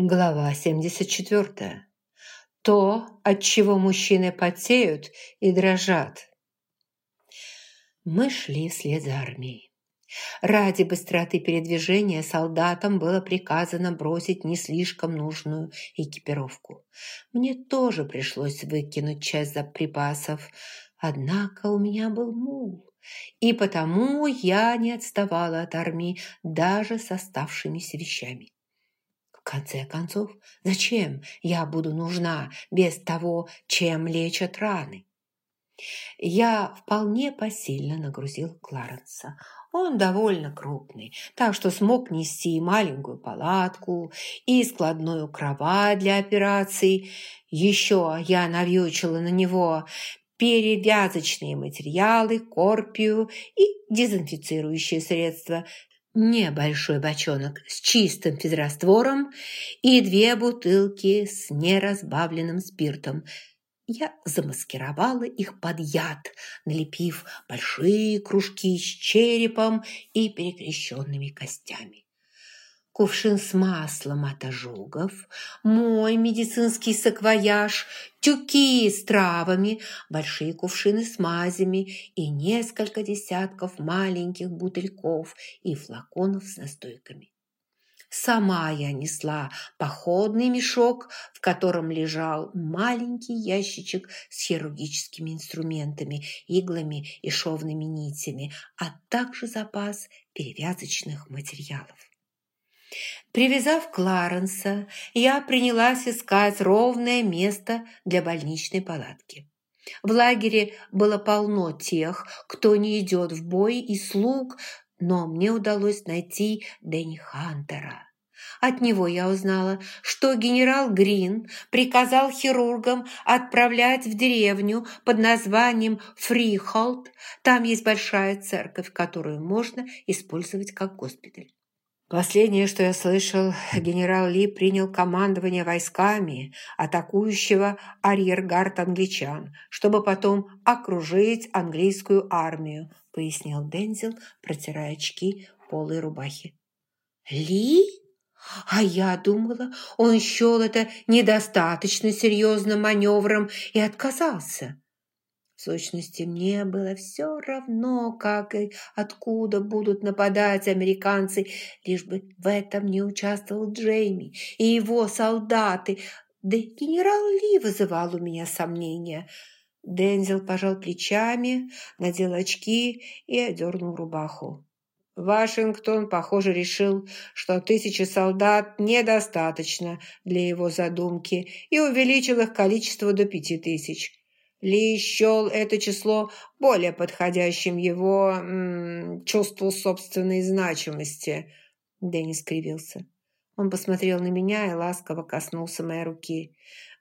Глава 74. То, от чего мужчины потеют и дрожат. Мы шли вслед за армией. Ради быстроты передвижения солдатам было приказано бросить не слишком нужную экипировку. Мне тоже пришлось выкинуть часть заприпасов, однако у меня был мул, и потому я не отставала от армии даже с оставшимися вещами конце концов, зачем я буду нужна без того, чем лечат раны? Я вполне посильно нагрузил Кларенса. Он довольно крупный, так что смог нести и маленькую палатку, и складную кровать для операций. Еще я навьючила на него перевязочные материалы, корпию и дезинфицирующие средства, небольшой бочонок с чистым физраствором и две бутылки с неразбавленным спиртом. Я замаскировала их под яд, налепив большие кружки с черепом и перекрещенными костями кувшин с маслом от ожогов, мой медицинский саквояж, тюки с травами, большие кувшины с мазями и несколько десятков маленьких бутыльков и флаконов с настойками. Сама я несла походный мешок, в котором лежал маленький ящичек с хирургическими инструментами, иглами и шовными нитями, а также запас перевязочных материалов. Привязав Кларенса, я принялась искать ровное место для больничной палатки. В лагере было полно тех, кто не идет в бой и слуг, но мне удалось найти Дэнни Хантера. От него я узнала, что генерал Грин приказал хирургам отправлять в деревню под названием Фрихолд. Там есть большая церковь, которую можно использовать как госпиталь. Последнее, что я слышал, генерал Ли принял командование войсками атакующего арьергард англичан, чтобы потом окружить английскую армию, пояснил Дензел, протирая очки полой рубахи. Ли? А я думала, он счел это недостаточно серьезным маневром и отказался. В сущности, мне было все равно, как и откуда будут нападать американцы, лишь бы в этом не участвовал Джейми и его солдаты. Да и генерал Ли вызывал у меня сомнения. Дензел пожал плечами, надел очки и одернул рубаху. Вашингтон, похоже, решил, что тысячи солдат недостаточно для его задумки и увеличил их количество до пяти тысяч. Ли счел это число более подходящим его м -м, чувству собственной значимости. Дэнни скривился. Он посмотрел на меня и ласково коснулся моей руки.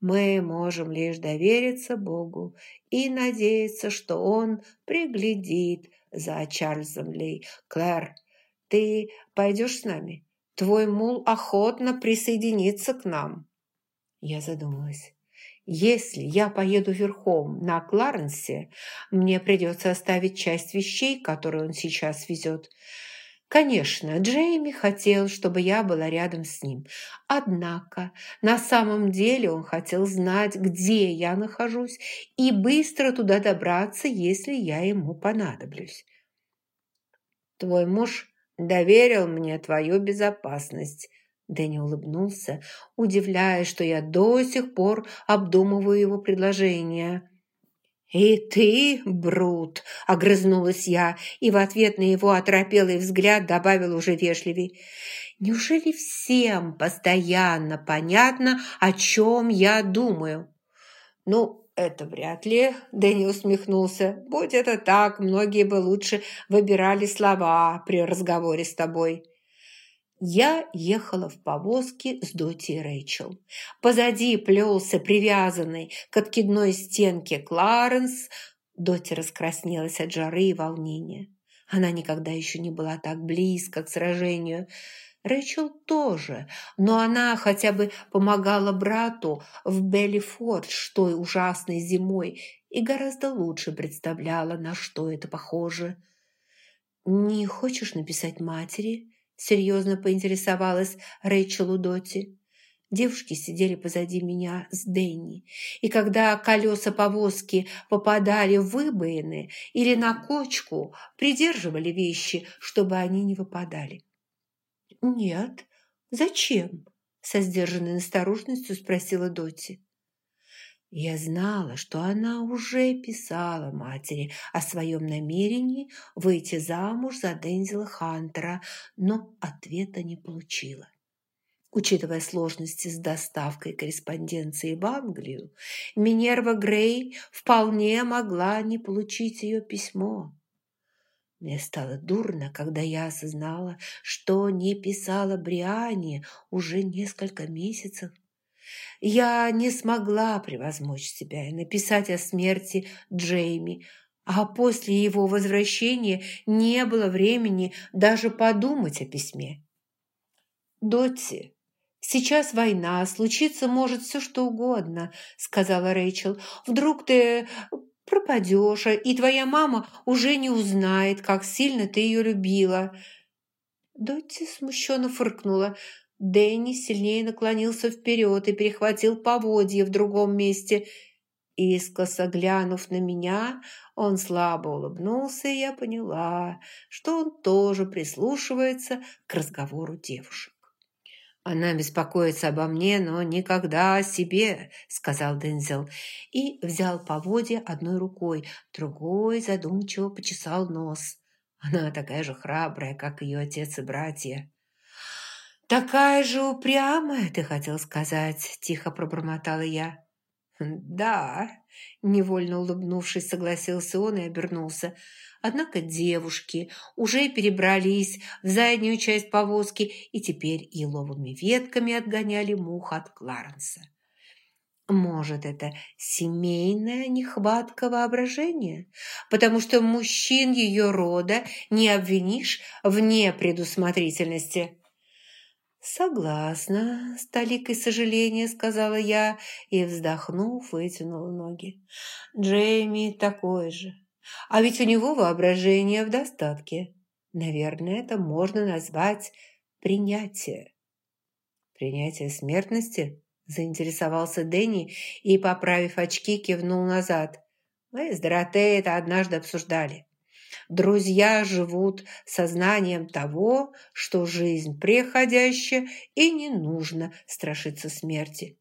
Мы можем лишь довериться Богу и надеяться, что Он приглядит за Чарльзом Ли. Клэр, ты пойдешь с нами? Твой мул охотно присоединится к нам. Я задумалась. Если я поеду верхом на Кларенсе, мне придется оставить часть вещей, которые он сейчас везет. Конечно, Джейми хотел, чтобы я была рядом с ним. Однако на самом деле он хотел знать, где я нахожусь, и быстро туда добраться, если я ему понадоблюсь. Твой муж доверил мне твою безопасность, Дэнни улыбнулся, удивляясь, что я до сих пор обдумываю его предложение. «И ты, Брут!» – огрызнулась я, и в ответ на его оторопелый взгляд добавил уже вежливей. «Неужели всем постоянно понятно, о чем я думаю?» «Ну, это вряд ли», – Дэнни усмехнулся. «Будь это так, многие бы лучше выбирали слова при разговоре с тобой». Я ехала в повозке с Доти и Рэйчел. Позади плелся привязанный к откидной стенке Кларенс. Доти раскраснелась от жары и волнения. Она никогда еще не была так близко к сражению. Рэйчел тоже, но она хотя бы помогала брату в Беллифордж той ужасной зимой и гораздо лучше представляла, на что это похоже. «Не хочешь написать матери?» Серьезно поинтересовалась Рэйчел у Доти. Девушки сидели позади меня с Дэнни, и когда колеса повозки попадали в выбоины или на кочку, придерживали вещи, чтобы они не выпадали. «Нет, зачем?» – со сдержанной осторожностью спросила Доти. Я знала, что она уже писала матери о своем намерении выйти замуж за Дензела Хантера, но ответа не получила. Учитывая сложности с доставкой корреспонденции в Англию, Минерва Грей вполне могла не получить ее письмо. Мне стало дурно, когда я осознала, что не писала Бриане уже несколько месяцев. Я не смогла превозмочь себя и написать о смерти Джейми, а после его возвращения не было времени даже подумать о письме. «Дотти, «Сейчас война, случиться может все что угодно», — сказала Рэйчел. «Вдруг ты пропадешь, и твоя мама уже не узнает, как сильно ты ее любила». Дотти смущенно фыркнула. Дэнни сильнее наклонился вперед и перехватил поводье в другом месте. Искоса глянув на меня, он слабо улыбнулся, и я поняла, что он тоже прислушивается к разговору девушек. «Она беспокоится обо мне, но никогда о себе», — сказал Дензел. И взял поводья одной рукой, другой задумчиво почесал нос. Она такая же храбрая, как ее отец и братья. «Такая же упрямая, ты хотел сказать», — тихо пробормотала я. «Да», — невольно улыбнувшись, согласился он и обернулся. Однако девушки уже перебрались в заднюю часть повозки и теперь еловыми ветками отгоняли мух от Кларенса. Может, это семейная нехватка воображения? Потому что мужчин ее рода не обвинишь в непредусмотрительности. «Согласна, с толикой сожаления», — сказала я и, вздохнув, вытянула ноги. «Джейми такой же. А ведь у него воображение в достатке. Наверное, это можно назвать принятие». «Принятие смертности?» – заинтересовался Дэнни и, поправив очки, кивнул назад. «Мы с Доротеей это однажды обсуждали». Друзья живут сознанием того, что жизнь преходящая и не нужно страшиться смерти.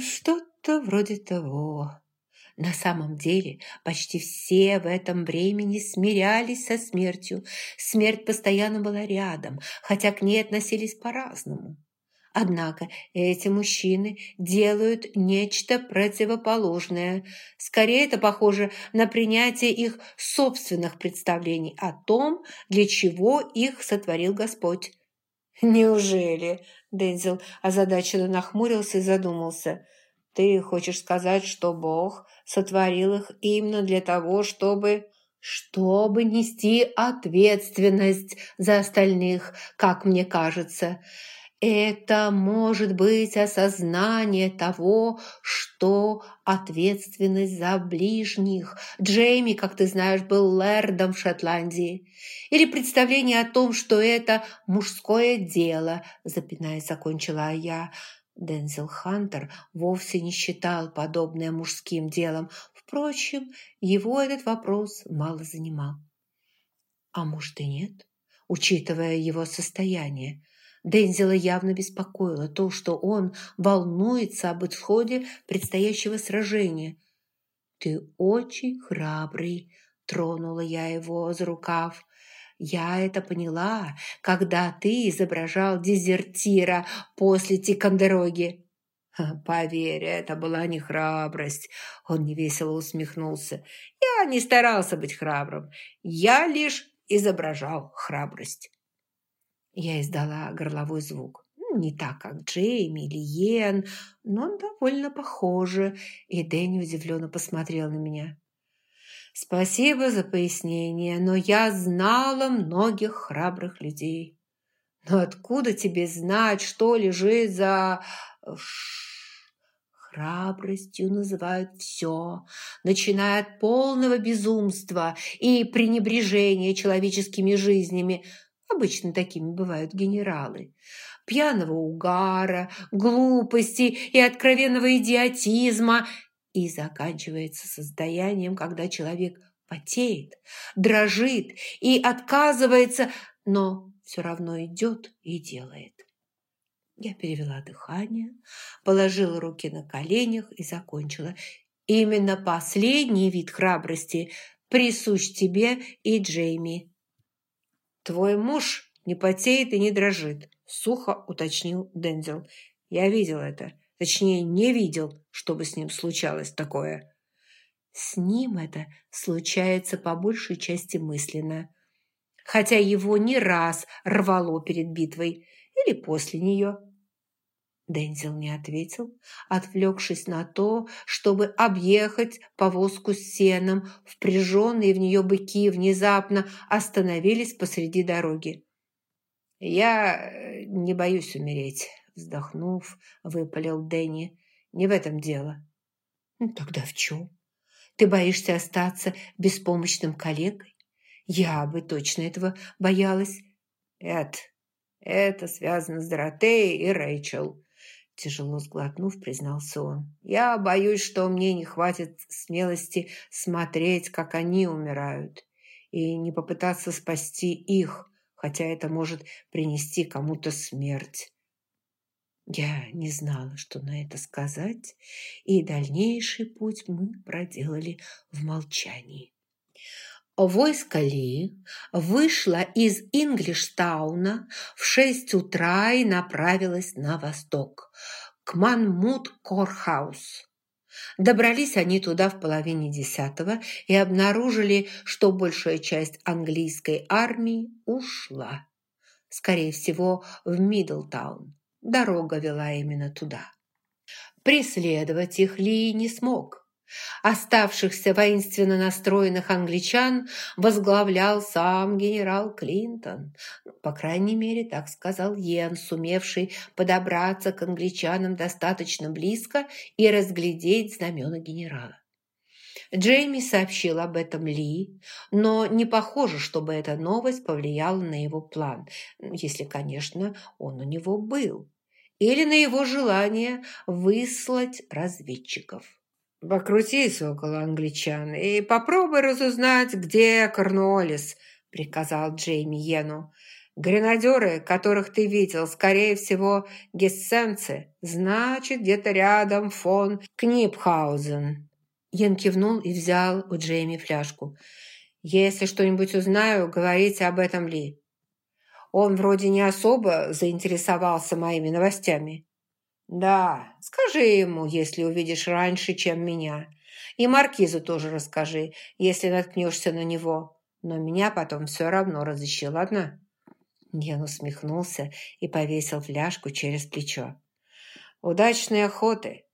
Что-то вроде того. На самом деле почти все в этом времени смирялись со смертью. Смерть постоянно была рядом, хотя к ней относились по-разному. Однако эти мужчины делают нечто противоположное. Скорее это похоже на принятие их собственных представлений о том, для чего их сотворил Господь. «Неужели?» – Дензел озадаченно нахмурился и задумался. «Ты хочешь сказать, что Бог сотворил их именно для того, чтобы...» «Чтобы нести ответственность за остальных, как мне кажется». Это может быть осознание того, что ответственность за ближних. Джейми, как ты знаешь, был лэрдом в Шотландии. Или представление о том, что это мужское дело, запинаясь, закончила я. Дензел Хантер вовсе не считал подобное мужским делом. Впрочем, его этот вопрос мало занимал. А может и нет, учитывая его состояние. Дензела явно беспокоило то, что он волнуется об исходе предстоящего сражения. «Ты очень храбрый», – тронула я его за рукав. «Я это поняла, когда ты изображал дезертира после Тикандероги». «Поверь, это была не храбрость», – он невесело усмехнулся. «Я не старался быть храбрым, я лишь изображал храбрость». Я издала горловой звук. Ну, не так, как Джейми или Йен, но довольно похоже, и Дэнни удивленно посмотрел на меня. «Спасибо за пояснение, но я знала многих храбрых людей. Но откуда тебе знать, что лежит за...» Храбростью называют все, начиная от полного безумства и пренебрежения человеческими жизнями, Обычно такими бывают генералы. пьяного угара, глупости и откровенного идиотизма и заканчивается состоянием, когда человек потеет, дрожит и отказывается, но все равно идет и делает. Я перевела дыхание, положила руки на коленях и закончила. Именно последний вид храбрости присущ тебе и Джейми. Твой муж не потеет и не дрожит, сухо уточнил Дензел. Я видел это. Точнее, не видел, чтобы с ним случалось такое. С ним это случается по большей части мысленно. Хотя его не раз рвало перед битвой или после нее. Дензел не ответил, отвлекшись на то, чтобы объехать повозку с сеном. Впряженные в нее быки внезапно остановились посреди дороги. «Я э, не боюсь умереть», – вздохнув, выпалил Дэнни. «Не в этом дело». «Ну, «Тогда в чем? Ты боишься остаться беспомощным коллегой? Я бы точно этого боялась». «Это, это связано с Доротеей и Рэйчел», Тяжело сглотнув, признался он. «Я боюсь, что мне не хватит смелости смотреть, как они умирают, и не попытаться спасти их, хотя это может принести кому-то смерть». Я не знала, что на это сказать, и дальнейший путь мы проделали в молчании. Войско Ли вышло из Инглиштауна в шесть утра и направилось на восток, к Манмут-Корхаус. Добрались они туда в половине десятого и обнаружили, что большая часть английской армии ушла. Скорее всего, в Мидлтаун. Дорога вела именно туда. Преследовать их Ли не смог – Оставшихся воинственно настроенных англичан возглавлял сам генерал Клинтон. По крайней мере, так сказал Йен, сумевший подобраться к англичанам достаточно близко и разглядеть знамена генерала. Джейми сообщил об этом Ли, но не похоже, чтобы эта новость повлияла на его план, если, конечно, он у него был, или на его желание выслать разведчиков. «Покрутись около англичан и попробуй разузнать, где Корнуоллис», – приказал Джейми Йену. «Гренадеры, которых ты видел, скорее всего, гессенцы, значит, где-то рядом фон Книпхаузен». Йен кивнул и взял у Джейми фляжку. «Если что-нибудь узнаю, говорите об этом Ли. Он вроде не особо заинтересовался моими новостями». «Да, скажи ему, если увидишь раньше, чем меня. И Маркизу тоже расскажи, если наткнешься на него. Но меня потом все равно разыщи, ладно?» Ген усмехнулся и повесил фляжку через плечо. «Удачной охоты!»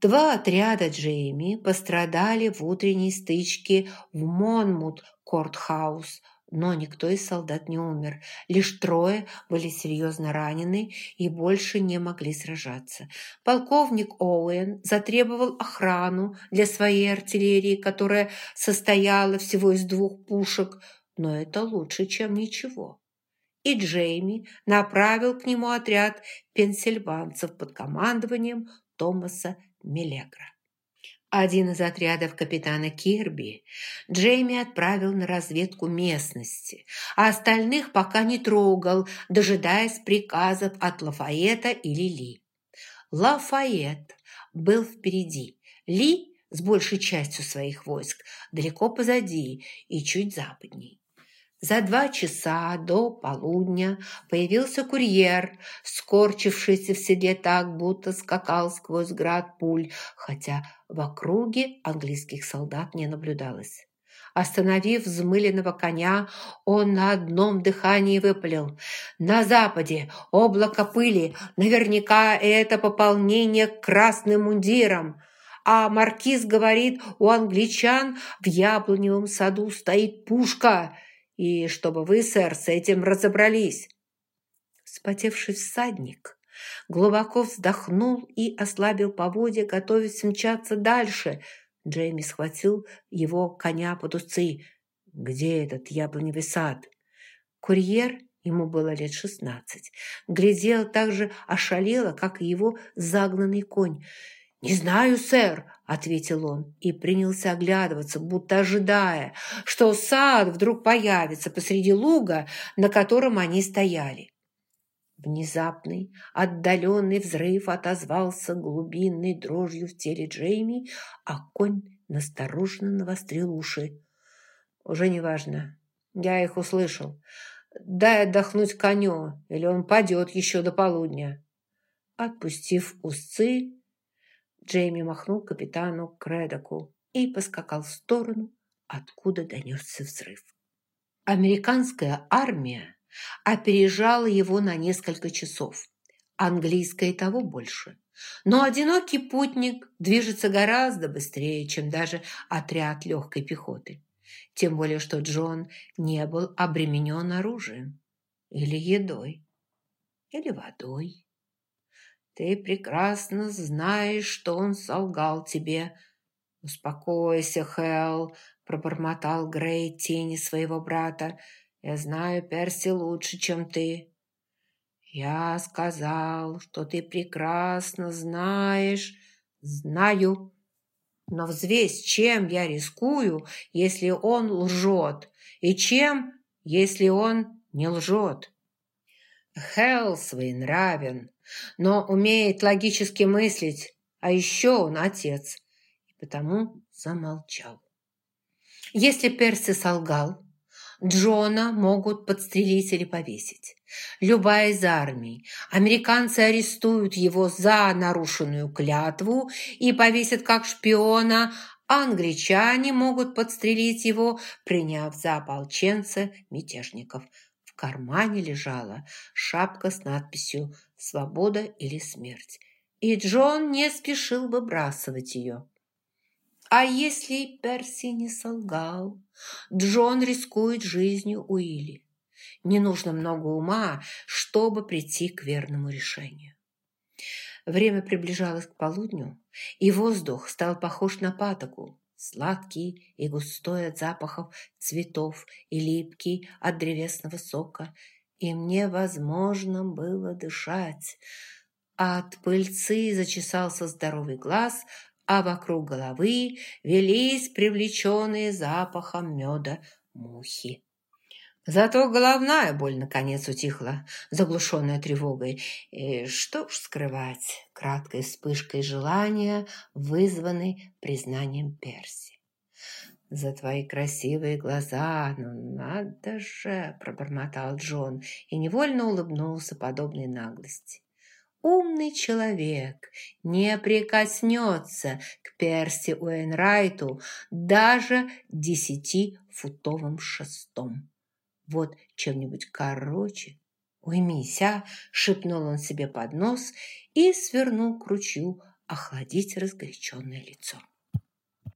Два отряда Джейми пострадали в утренней стычке в Монмут-Кортхаус – но никто из солдат не умер. Лишь трое были серьезно ранены и больше не могли сражаться. Полковник Оуэн затребовал охрану для своей артиллерии, которая состояла всего из двух пушек, но это лучше, чем ничего. И Джейми направил к нему отряд пенсильванцев под командованием Томаса Мелегра. Один из отрядов капитана Кирби Джейми отправил на разведку местности, а остальных пока не трогал, дожидаясь приказов от Лафаэта или Ли. Лафайет был впереди, Ли с большей частью своих войск далеко позади и чуть западней. За два часа до полудня появился курьер, скорчившийся в седле так, будто скакал сквозь град пуль, хотя в округе английских солдат не наблюдалось. Остановив взмыленного коня, он на одном дыхании выпалил. «На западе облако пыли, наверняка это пополнение красным мундирам!» А маркиз говорит, у англичан в яблоневом саду стоит пушка – и чтобы вы, сэр, с этим разобрались». Вспотевший всадник глубоко вздохнул и ослабил поводья, готовясь мчаться дальше. Джейми схватил его коня под усы. «Где этот яблоневый сад?» Курьер ему было лет шестнадцать, глядел так же ошалело, как и его загнанный конь. «Не знаю, сэр», — ответил он и принялся оглядываться, будто ожидая, что сад вдруг появится посреди луга, на котором они стояли. Внезапный, отдаленный взрыв отозвался глубинной дрожью в теле Джейми, а конь настороженно навострил уши. «Уже неважно. Я их услышал. Дай отдохнуть коню, или он падет еще до полудня». Отпустив узцы, Джейми махнул капитану Кредоку и поскакал в сторону, откуда донесся взрыв. Американская армия опережала его на несколько часов, английская и того больше. Но одинокий путник движется гораздо быстрее, чем даже отряд легкой пехоты. Тем более, что Джон не был обременен оружием или едой, или водой. Ты прекрасно знаешь, что он солгал тебе. Успокойся, Хелл, пробормотал Грей тени своего брата. Я знаю Перси лучше, чем ты. Я сказал, что ты прекрасно знаешь. Знаю. Но взвесь, чем я рискую, если он лжет, и чем, если он не лжет. Хелл своенравен, но умеет логически мыслить, а еще он отец, и потому замолчал. Если Перси солгал, Джона могут подстрелить или повесить. Любая из армий. Американцы арестуют его за нарушенную клятву и повесят как шпиона, англичане могут подстрелить его, приняв за ополченца мятежников – кармане лежала шапка с надписью «Свобода или смерть», и Джон не спешил выбрасывать ее. А если Перси не солгал, Джон рискует жизнью Уилли. Не нужно много ума, чтобы прийти к верному решению. Время приближалось к полудню, и воздух стал похож на патоку, сладкий и густой от запахов цветов и липкий от древесного сока, и мне возможно было дышать. От пыльцы зачесался здоровый глаз, а вокруг головы велись привлеченные запахом меда мухи. Зато головная боль наконец утихла, заглушенная тревогой. И что ж скрывать, краткой вспышкой желания, вызванной признанием Перси. «За твои красивые глаза, ну надо же!» – пробормотал Джон и невольно улыбнулся подобной наглости. Умный человек не прикоснется к Перси Уэйнрайту даже десятифутовым шестом. Вот чем-нибудь короче. «Уймись, а!» – шепнул он себе под нос и свернул к ручью охладить разгоряченное лицо.